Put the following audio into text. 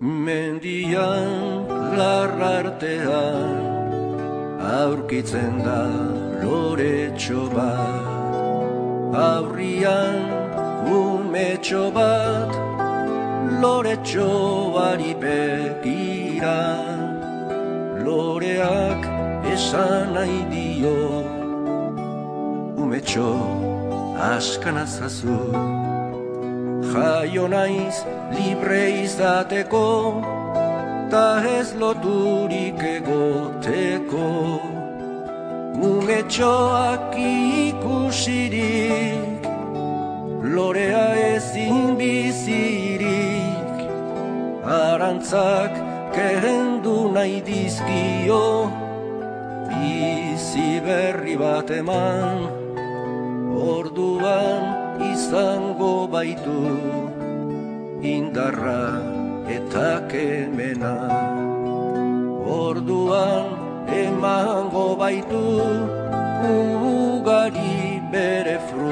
mendian larrartean aurkitzen da loretxo bat. Aurrian umetxo bat loretxo bari begira loreak esan nahi dio umetxo askanazazu jaio naiz libre izateko ta ez loturik egoteko. Umetxoak ikusirik lorea ezin bizirik. Arantzak kehendu nahi dizkio bizi berri bat eman. Orduan izango baitu indarra eta kemena. Orduan emango baitu ugari bere fru